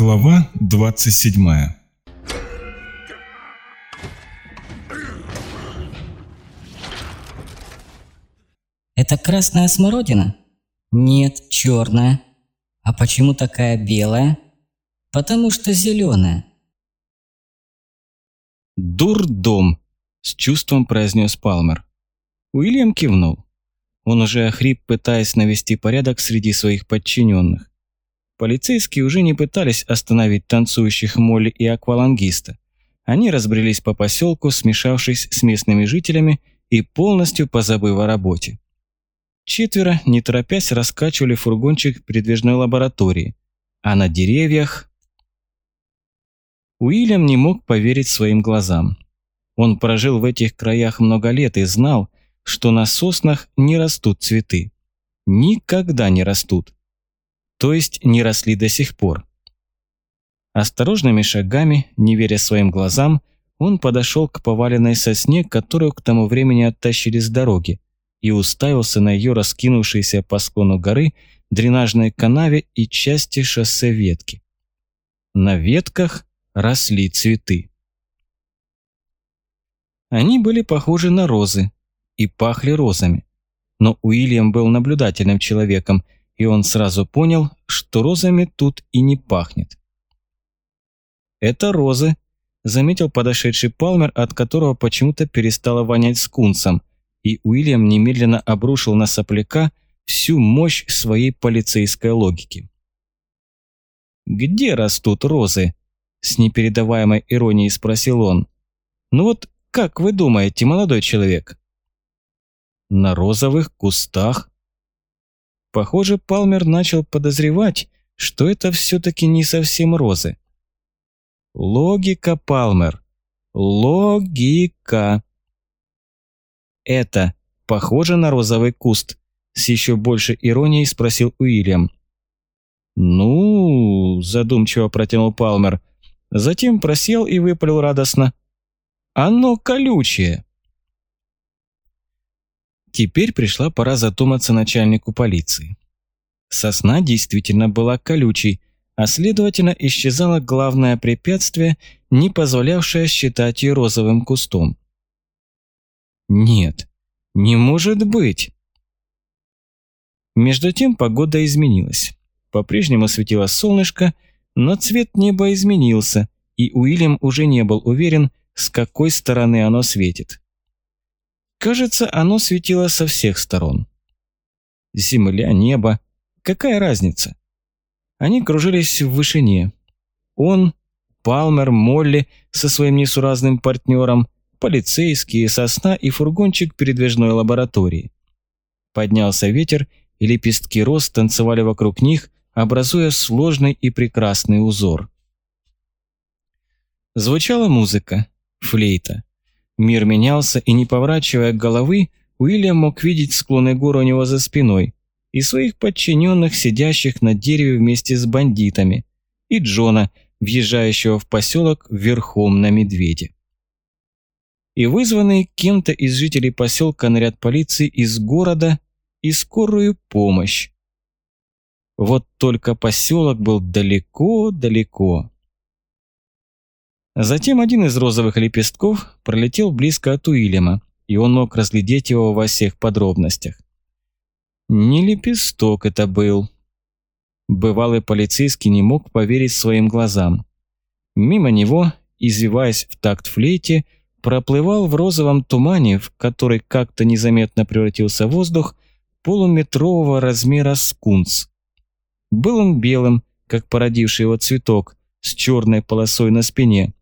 Глава 27 Это красная смородина? Нет, черная. А почему такая белая? Потому что зеленая. «Дурдом!» – с чувством произнес Палмер. Уильям кивнул. Он уже охрип, пытаясь навести порядок среди своих подчиненных. Полицейские уже не пытались остановить танцующих Молли и аквалангиста. Они разбрелись по поселку, смешавшись с местными жителями и полностью позабыв о работе. Четверо, не торопясь, раскачивали фургончик передвижной лаборатории, а на деревьях... Уильям не мог поверить своим глазам. Он прожил в этих краях много лет и знал, что на соснах не растут цветы. Никогда не растут то есть не росли до сих пор. Осторожными шагами, не веря своим глазам, он подошел к поваленной сосне, которую к тому времени оттащили с дороги, и уставился на ее раскинувшиеся по склону горы дренажной канаве и части шоссе ветки. На ветках росли цветы. Они были похожи на розы и пахли розами. Но Уильям был наблюдательным человеком – и он сразу понял, что розами тут и не пахнет. «Это розы», – заметил подошедший Палмер, от которого почему-то перестало вонять скунсом, и Уильям немедленно обрушил на сопляка всю мощь своей полицейской логики. «Где растут розы?» – с непередаваемой иронией спросил он. «Ну вот как вы думаете, молодой человек?» «На розовых кустах», Похоже, Палмер начал подозревать, что это все-таки не совсем розы. Логика, Палмер. Логика. Это похоже на розовый куст? С еще больше иронией спросил Уильям. «Ну...» – задумчиво протянул Палмер. Затем просел и выпалил радостно. «Оно колючее!» Теперь пришла пора задуматься начальнику полиции. Сосна действительно была колючей, а следовательно исчезало главное препятствие, не позволявшее считать ее розовым кустом. Нет, не может быть. Между тем погода изменилась. По-прежнему светило солнышко, но цвет неба изменился, и Уильям уже не был уверен, с какой стороны оно светит. Кажется, оно светило со всех сторон. Земля, небо. Какая разница? Они кружились в вышине. Он, Палмер, Молли со своим несуразным партнером, полицейские, сосна и фургончик передвижной лаборатории. Поднялся ветер, и лепестки роз танцевали вокруг них, образуя сложный и прекрасный узор. Звучала музыка, флейта. Мир менялся, и не поворачивая головы, Уильям мог видеть склоны гор у него за спиной и своих подчиненных, сидящих на дереве вместе с бандитами, и Джона, въезжающего в поселок верхом на медведе. И вызванный кем-то из жителей поселка наряд полиции из города и скорую помощь. Вот только поселок был далеко-далеко. Затем один из розовых лепестков пролетел близко от Уильяма, и он мог разглядеть его во всех подробностях. Не лепесток это был. Бывалый полицейский не мог поверить своим глазам. Мимо него, извиваясь в такт флейте, проплывал в розовом тумане, в который как-то незаметно превратился воздух, полуметрового размера скунс. Был он белым, как породивший его цветок, с черной полосой на спине,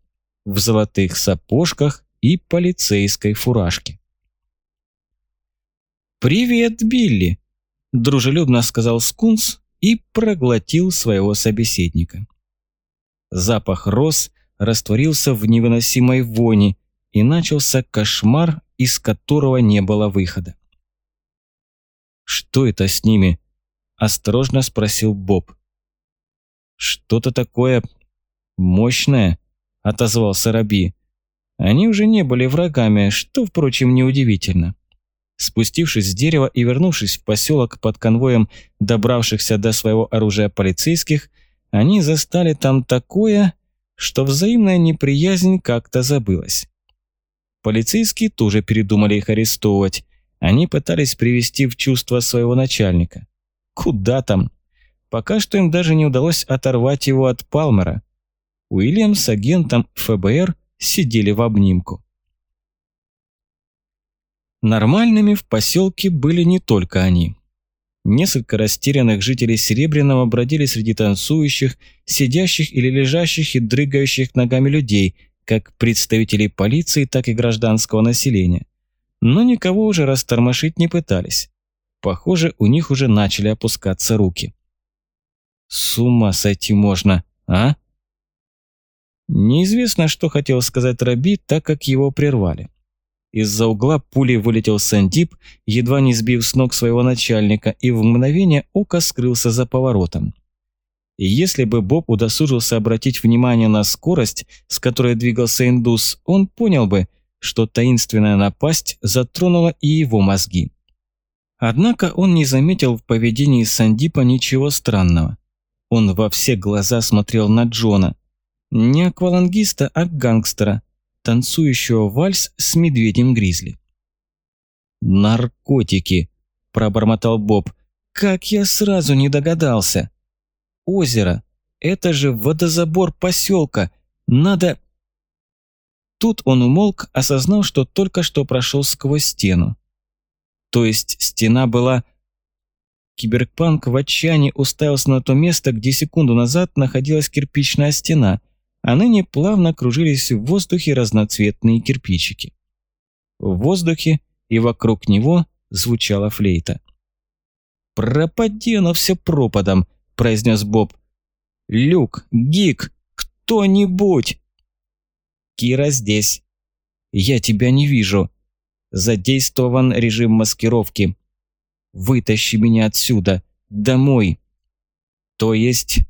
в золотых сапожках и полицейской фуражке. «Привет, Билли!» – дружелюбно сказал Скунс и проглотил своего собеседника. Запах роз растворился в невыносимой вони, и начался кошмар, из которого не было выхода. «Что это с ними?» – осторожно спросил Боб. «Что-то такое мощное», – отозвался Раби. Они уже не были врагами, что, впрочем, неудивительно. Спустившись с дерева и вернувшись в поселок под конвоем добравшихся до своего оружия полицейских, они застали там такое, что взаимная неприязнь как-то забылась. Полицейские тоже передумали их арестовывать. Они пытались привести в чувство своего начальника. Куда там? Пока что им даже не удалось оторвать его от Палмера. Уильям с агентом ФБР сидели в обнимку. Нормальными в поселке были не только они. Несколько растерянных жителей Серебряного бродили среди танцующих, сидящих или лежащих и дрыгающих ногами людей, как представителей полиции, так и гражданского населения. Но никого уже растормошить не пытались. Похоже, у них уже начали опускаться руки. С ума сойти можно, а? Неизвестно, что хотел сказать Раби, так как его прервали. Из-за угла пулей вылетел Сандип, едва не сбив с ног своего начальника, и в мгновение ока скрылся за поворотом. И если бы Боб удосужился обратить внимание на скорость, с которой двигался индус, он понял бы, что таинственная напасть затронула и его мозги. Однако он не заметил в поведении Сандипа ничего странного. Он во все глаза смотрел на Джона. Не аквалангиста, а гангстера, танцующего вальс с медведем-гризли. «Наркотики!» – пробормотал Боб. «Как я сразу не догадался!» «Озеро! Это же водозабор поселка! Надо...» Тут он умолк, осознав, что только что прошел сквозь стену. То есть стена была... Киберпанк в отчаянии уставился на то место, где секунду назад находилась кирпичная стена, а ныне плавно кружились в воздухе разноцветные кирпичики. В воздухе и вокруг него звучала флейта. «Пропади оно все пропадом», – произнес Боб. «Люк, Гик, кто-нибудь!» «Кира здесь». «Я тебя не вижу». «Задействован режим маскировки». «Вытащи меня отсюда, домой». «То есть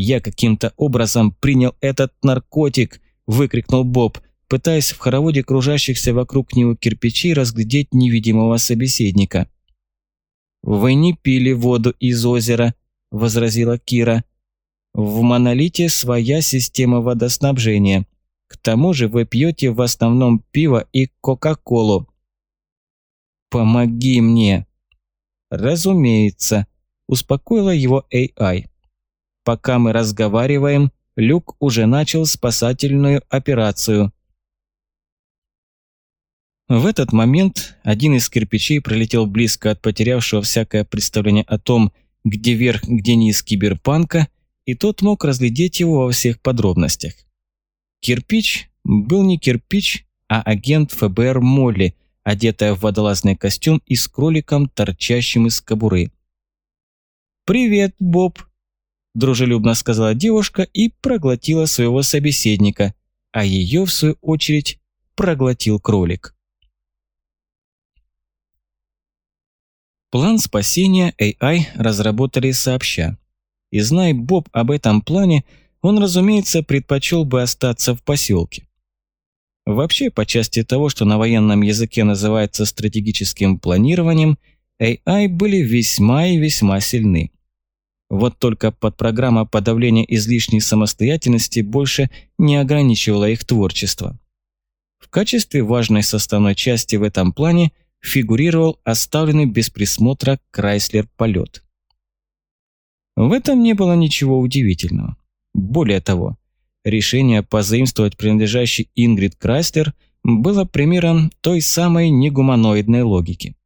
«Я каким-то образом принял этот наркотик!» – выкрикнул Боб, пытаясь в хороводе кружащихся вокруг него кирпичей разглядеть невидимого собеседника. «Вы не пили воду из озера», – возразила Кира. «В монолите своя система водоснабжения. К тому же вы пьете в основном пиво и кока-колу». «Помоги мне!» «Разумеется», – успокоила его AI. Пока мы разговариваем, Люк уже начал спасательную операцию. В этот момент один из кирпичей пролетел близко от потерявшего всякое представление о том, где верх, где низ киберпанка, и тот мог разглядеть его во всех подробностях. Кирпич был не кирпич, а агент ФБР Молли, одетая в водолазный костюм и с кроликом, торчащим из кобуры. «Привет, Боб!» Дружелюбно сказала девушка и проглотила своего собеседника, а ее, в свою очередь, проглотил кролик. План спасения AI разработали сообща. И зная Боб об этом плане, он, разумеется, предпочел бы остаться в поселке. Вообще, по части того, что на военном языке называется стратегическим планированием, AI были весьма и весьма сильны. Вот только подпрограмма подавления излишней самостоятельности больше не ограничивала их творчество. В качестве важной составной части в этом плане фигурировал оставленный без присмотра Крайслер-полет. В этом не было ничего удивительного. Более того, решение позаимствовать принадлежащий Ингрид Крайслер было примером той самой негуманоидной логики.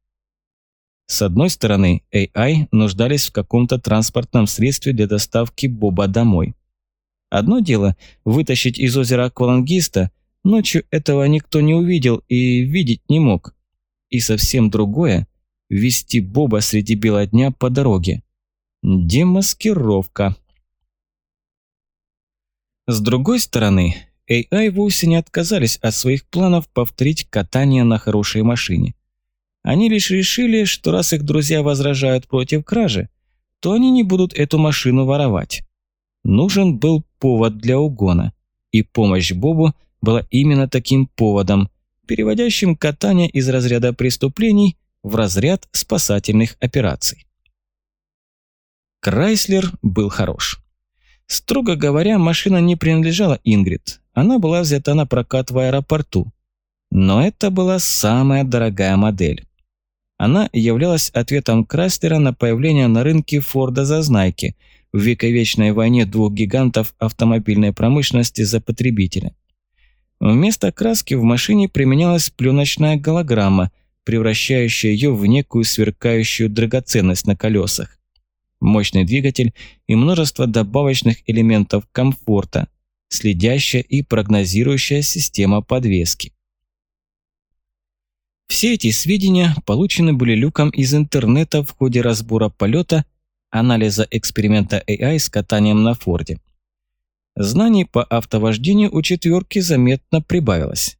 С одной стороны, AI нуждались в каком-то транспортном средстве для доставки Боба домой. Одно дело – вытащить из озера аквалангиста, ночью этого никто не увидел и видеть не мог. И совсем другое – вести Боба среди бела дня по дороге. Демаскировка. С другой стороны, AI вовсе не отказались от своих планов повторить катание на хорошей машине. Они лишь решили, что раз их друзья возражают против кражи, то они не будут эту машину воровать. Нужен был повод для угона, и помощь Бобу была именно таким поводом, переводящим катание из разряда преступлений в разряд спасательных операций. Крайслер был хорош. Строго говоря, машина не принадлежала Ингрид. Она была взята на прокат в аэропорту. Но это была самая дорогая модель. Она являлась ответом Крайслера на появление на рынке Форда Зазнайки в вековечной войне двух гигантов автомобильной промышленности за потребителя. Вместо краски в машине применялась пленочная голограмма, превращающая ее в некую сверкающую драгоценность на колесах. Мощный двигатель и множество добавочных элементов комфорта, следящая и прогнозирующая система подвески. Все эти сведения получены были люком из интернета в ходе разбора полета, анализа эксперимента AI с катанием на Форде. Знаний по автовождению у четверки заметно прибавилось.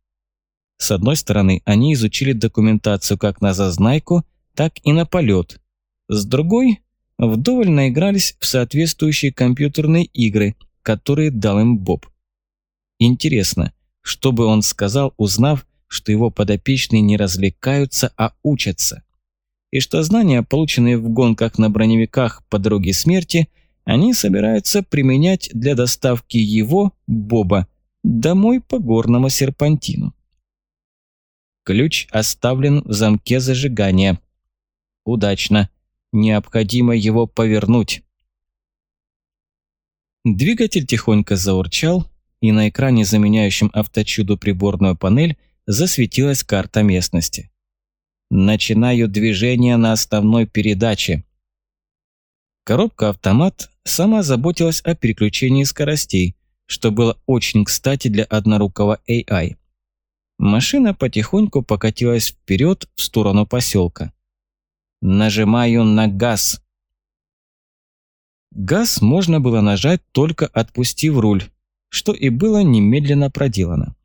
С одной стороны, они изучили документацию как на зазнайку, так и на полет. С другой, вдоволь наигрались в соответствующие компьютерные игры, которые дал им Боб. Интересно, что бы он сказал, узнав, что его подопечные не развлекаются, а учатся. И что знания, полученные в гонках на броневиках по дороге смерти, они собираются применять для доставки его, Боба, домой по горному серпантину. Ключ оставлен в замке зажигания. Удачно. Необходимо его повернуть. Двигатель тихонько заурчал, и на экране, заменяющем авточуду приборную панель, засветилась карта местности. Начинаю движение на основной передаче. Коробка-автомат сама заботилась о переключении скоростей, что было очень кстати для однорукого AI. Машина потихоньку покатилась вперед в сторону поселка. Нажимаю на газ. Газ можно было нажать только отпустив руль, что и было немедленно проделано.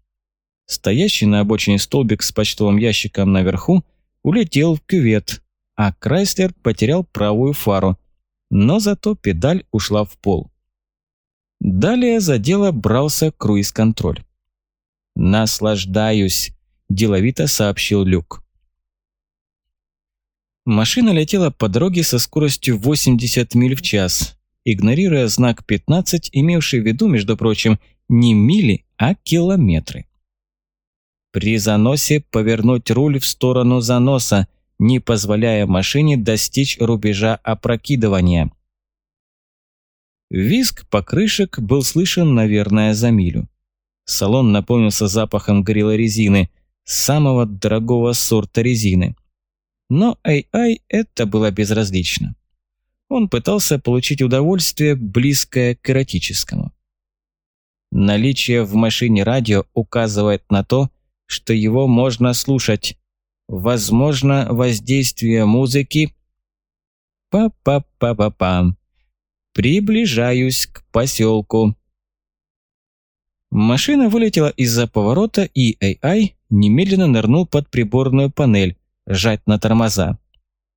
Стоящий на обочине столбик с почтовым ящиком наверху улетел в кювет, а Крайслер потерял правую фару, но зато педаль ушла в пол. Далее за дело брался круиз-контроль. «Наслаждаюсь», – деловито сообщил Люк. Машина летела по дороге со скоростью 80 миль в час, игнорируя знак 15, имевший в виду, между прочим, не мили, а километры. При заносе повернуть руль в сторону заноса, не позволяя машине достичь рубежа опрокидывания. Виск покрышек был слышен, наверное, за милю. Салон наполнился запахом горелой резины, самого дорогого сорта резины. Но Ай-Ай это было безразлично. Он пытался получить удовольствие, близкое к эротическому. Наличие в машине радио указывает на то, что его можно слушать. Возможно, воздействие музыки... Па-па-па-па-пам. Приближаюсь к поселку. Машина вылетела из-за поворота, и AI немедленно нырнул под приборную панель, жать на тормоза.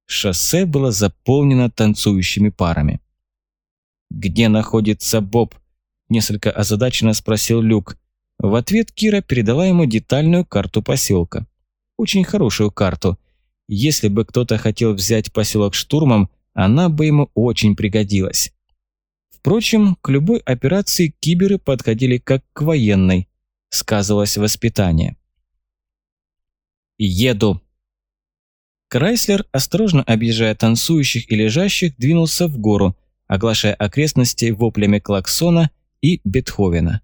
Шоссе было заполнено танцующими парами. «Где находится Боб?» – несколько озадаченно спросил Люк, в ответ Кира передала ему детальную карту поселка. Очень хорошую карту. Если бы кто-то хотел взять поселок штурмом, она бы ему очень пригодилась. Впрочем, к любой операции киберы подходили как к военной. Сказывалось воспитание. «Еду!» Крайслер, осторожно объезжая танцующих и лежащих, двинулся в гору, оглашая окрестности воплями клаксона и Бетховена.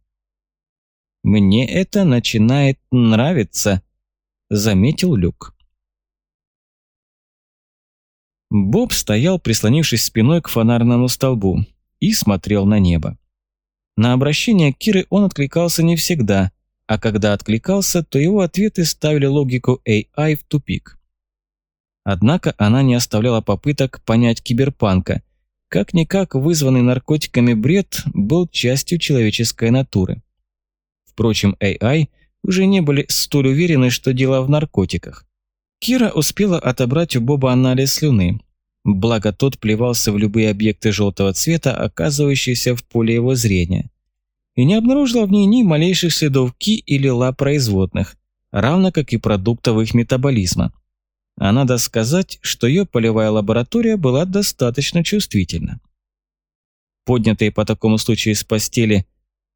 «Мне это начинает нравиться», – заметил Люк. Боб стоял, прислонившись спиной к фонарному столбу, и смотрел на небо. На обращение Киры он откликался не всегда, а когда откликался, то его ответы ставили логику AI в тупик. Однако она не оставляла попыток понять киберпанка. Как-никак вызванный наркотиками бред был частью человеческой натуры. Впрочем, AI уже не были столь уверены, что дело в наркотиках. Кира успела отобрать у Боба анализ слюны. Благо тот плевался в любые объекты желтого цвета, оказывающиеся в поле его зрения. И не обнаружила в ней ни малейших следов ки или ла производных, равно как и продуктов их метаболизма. А надо сказать, что ее полевая лаборатория была достаточно чувствительна. поднятые по такому случаю с постели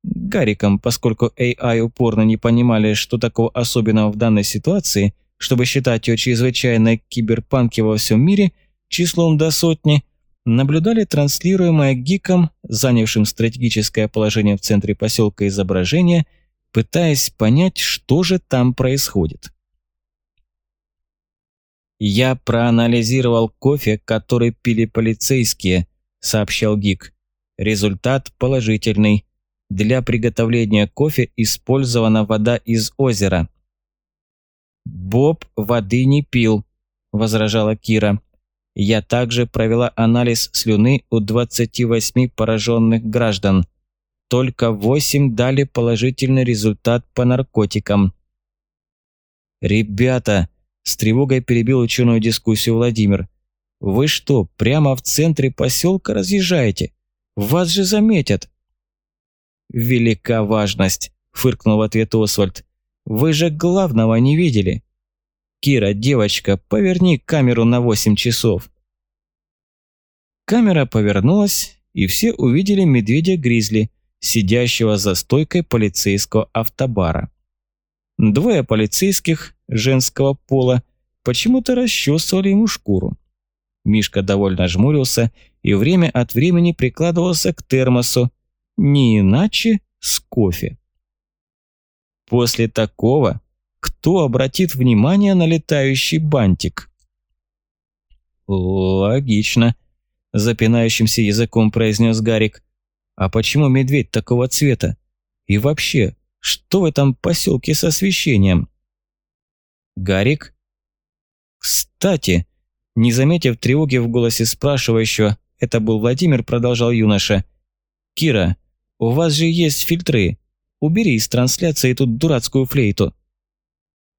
Гариком, поскольку AI упорно не понимали, что такого особенного в данной ситуации, чтобы считать ее чрезвычайно киберпанки во всем мире числом до сотни, наблюдали транслируемое гиком, занявшим стратегическое положение в центре поселка изображение, пытаясь понять, что же там происходит. «Я проанализировал кофе, который пили полицейские», – сообщал Гик. «Результат положительный. Для приготовления кофе использована вода из озера». «Боб воды не пил», – возражала Кира. «Я также провела анализ слюны у 28 пораженных граждан. Только 8 дали положительный результат по наркотикам». «Ребята», с тревогой перебил ученую дискуссию Владимир. «Вы что, прямо в центре поселка разъезжаете? Вас же заметят!» «Велика важность», – фыркнул в ответ Освальд. «Вы же главного не видели!» «Кира, девочка, поверни камеру на восемь часов!» Камера повернулась, и все увидели медведя-гризли, сидящего за стойкой полицейского автобара. Двое полицейских женского пола почему-то расчесывали ему шкуру. Мишка довольно жмурился и время от времени прикладывался к термосу, не иначе с кофе. После такого кто обратит внимание на летающий бантик? Логично, запинающимся языком произнес Гарик. А почему медведь такого цвета? И вообще, что в этом поселке с освещением? Гарик? Кстати, не заметив тревоги в голосе спрашивающего, это был Владимир, продолжал юноша. Кира, у вас же есть фильтры. Убери из трансляции эту дурацкую флейту.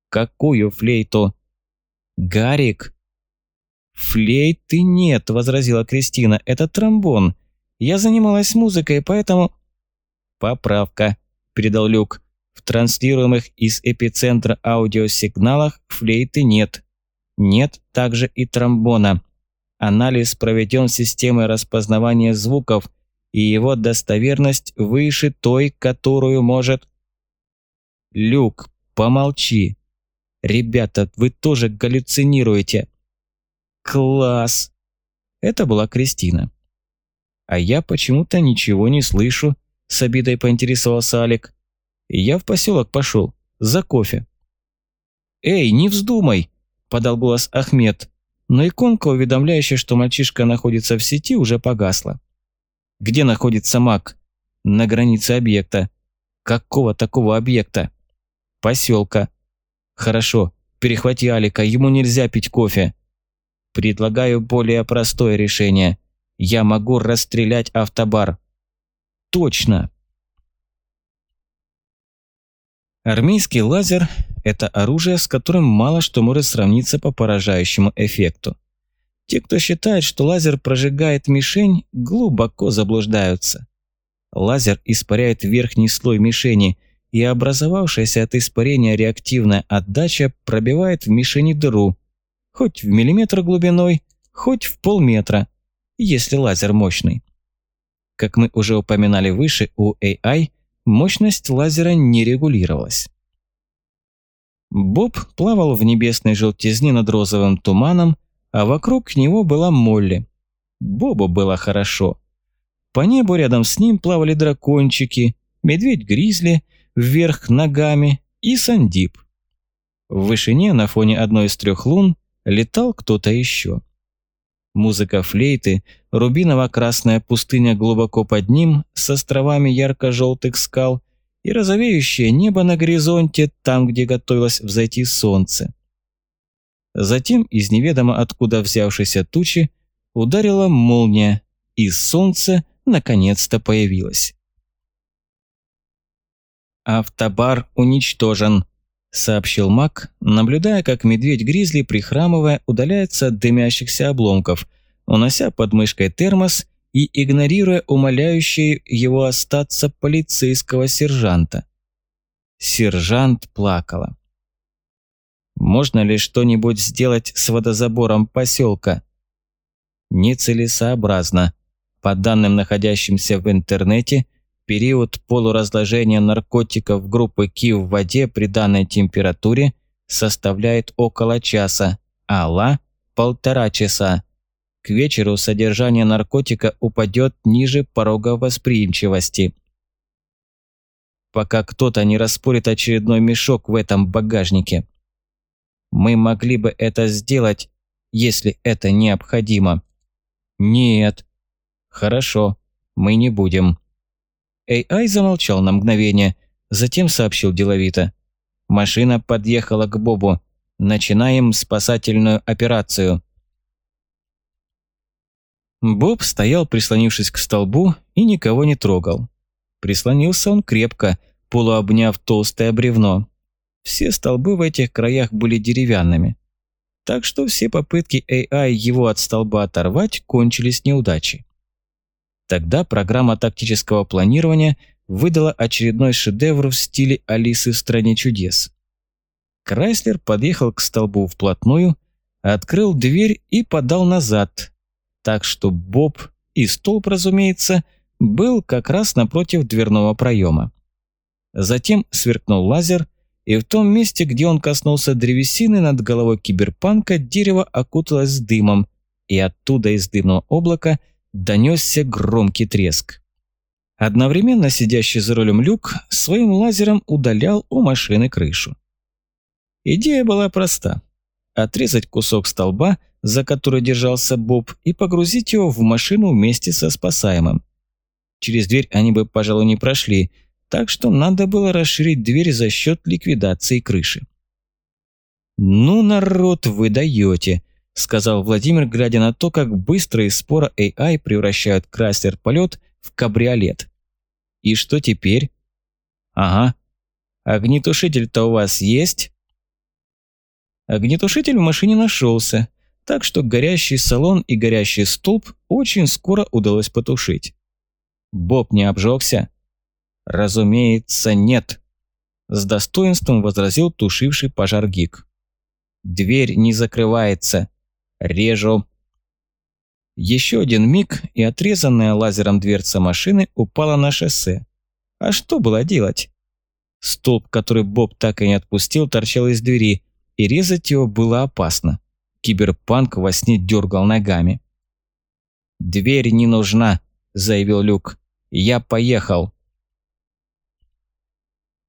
Какую флейту? Гарик. Флейты нет, возразила Кристина. Это тромбон. Я занималась музыкой, поэтому... Поправка, передал Люк. В транслируемых из эпицентра аудиосигналах флейты нет. Нет также и тромбона. Анализ проведен системой распознавания звуков, и его достоверность выше той, которую может... Люк, помолчи. Ребята, вы тоже галлюцинируете. Класс. Это была Кристина. А я почему-то ничего не слышу, с обидой поинтересовался Алик я в поселок пошел. За кофе. «Эй, не вздумай!» – подал голос Ахмед. Но иконка, уведомляющая, что мальчишка находится в сети, уже погасла. «Где находится маг?» «На границе объекта». «Какого такого объекта?» «Поселка». «Хорошо, перехвати Алика, ему нельзя пить кофе». «Предлагаю более простое решение. Я могу расстрелять автобар». «Точно!» Армейский лазер – это оружие, с которым мало что может сравниться по поражающему эффекту. Те, кто считает, что лазер прожигает мишень, глубоко заблуждаются. Лазер испаряет верхний слой мишени, и образовавшаяся от испарения реактивная отдача пробивает в мишени дыру, хоть в миллиметр глубиной, хоть в полметра, если лазер мощный. Как мы уже упоминали выше, у AI – мощность лазера не регулировалась. Боб плавал в небесной желтизне над розовым туманом, а вокруг него была Молли. Бобу было хорошо. По небу рядом с ним плавали дракончики, медведь-гризли, вверх ногами и Сандип. В вышине на фоне одной из трех лун летал кто-то еще. Музыка флейты, рубиново-красная пустыня глубоко под ним с островами ярко-желтых скал и розовеющее небо на горизонте, там, где готовилось взойти солнце. Затем из неведомо откуда взявшейся тучи ударила молния, и солнце наконец-то появилось. «Автобар уничтожен», сообщил маг, наблюдая, как медведь-гризли, прихрамывая, удаляется от дымящихся обломков, унося под мышкой термос и игнорируя умоляющий его остаться полицейского сержанта. Сержант плакала. «Можно ли что-нибудь сделать с водозабором поселка?» «Нецелесообразно», По данным, находящимся в интернете, период полуразложения наркотиков группы Ки в воде при данной температуре составляет около часа, а ла – полтора часа. К вечеру содержание наркотика упадет ниже порога восприимчивости. Пока кто-то не распорит очередной мешок в этом багажнике. Мы могли бы это сделать, если это необходимо. Нет. Хорошо, мы не будем. AI замолчал на мгновение, затем сообщил деловито. Машина подъехала к Бобу. Начинаем спасательную операцию. Боб стоял, прислонившись к столбу, и никого не трогал. Прислонился он крепко, полуобняв толстое бревно. Все столбы в этих краях были деревянными. Так что все попытки AI его от столба оторвать кончились неудачей. Тогда программа тактического планирования выдала очередной шедевр в стиле Алисы в «Стране чудес». Крайслер подъехал к столбу вплотную, открыл дверь и подал назад, так что Боб и столб, разумеется, был как раз напротив дверного проема. Затем сверкнул лазер, и в том месте, где он коснулся древесины над головой киберпанка, дерево окуталось дымом, и оттуда из дымного облака донесся громкий треск. Одновременно сидящий за рулем люк своим лазером удалял у машины крышу. Идея была проста. Отрезать кусок столба, за который держался Боб, и погрузить его в машину вместе со спасаемым. Через дверь они бы, пожалуй, не прошли, так что надо было расширить дверь за счет ликвидации крыши. «Ну, народ, вы даете», – сказал Владимир, глядя на то, как быстро из спора AI превращают крастер-полет в кабриолет. «И что теперь?» «Ага. Огнетушитель-то у вас есть?» Огнетушитель в машине нашелся, так что горящий салон и горящий столб очень скоро удалось потушить. Боб не обжегся? «Разумеется, нет», – с достоинством возразил тушивший пожар Гик. «Дверь не закрывается. Режу». Еще один миг, и отрезанная лазером дверца машины упала на шоссе. А что было делать? Столб, который Боб так и не отпустил, торчал из двери, и резать его было опасно. Киберпанк во сне дергал ногами. «Дверь не нужна», – заявил Люк. «Я поехал».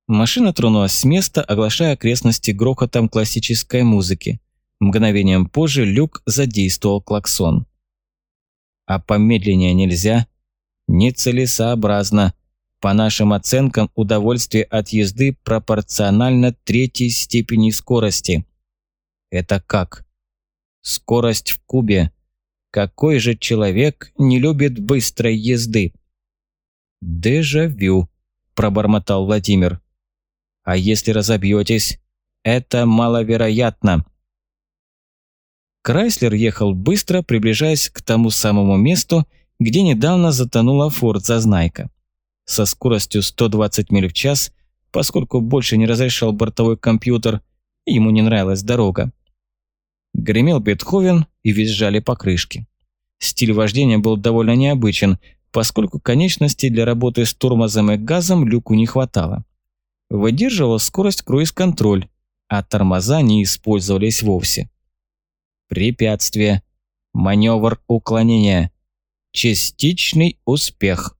Машина тронулась с места, оглашая окрестности грохотом классической музыки. Мгновением позже Люк задействовал клаксон. А помедленнее нельзя? Нецелесообразно. По нашим оценкам, удовольствие от езды пропорционально третьей степени скорости. Это как? Скорость в кубе. Какой же человек не любит быстрой езды? «Дежавю», – пробормотал Владимир. А если разобьетесь? Это маловероятно. Крайслер ехал быстро, приближаясь к тому самому месту, где недавно затонула Форд Зазнайка. Со скоростью 120 миль в час, поскольку больше не разрешал бортовой компьютер, ему не нравилась дорога. Гремел Бетховен и визжали покрышки. Стиль вождения был довольно необычен, поскольку конечностей для работы с тормозом и газом люку не хватало выдерживал скорость круиз-контроль, а тормоза не использовались вовсе. Препятствие. Маневр уклонения. Частичный успех.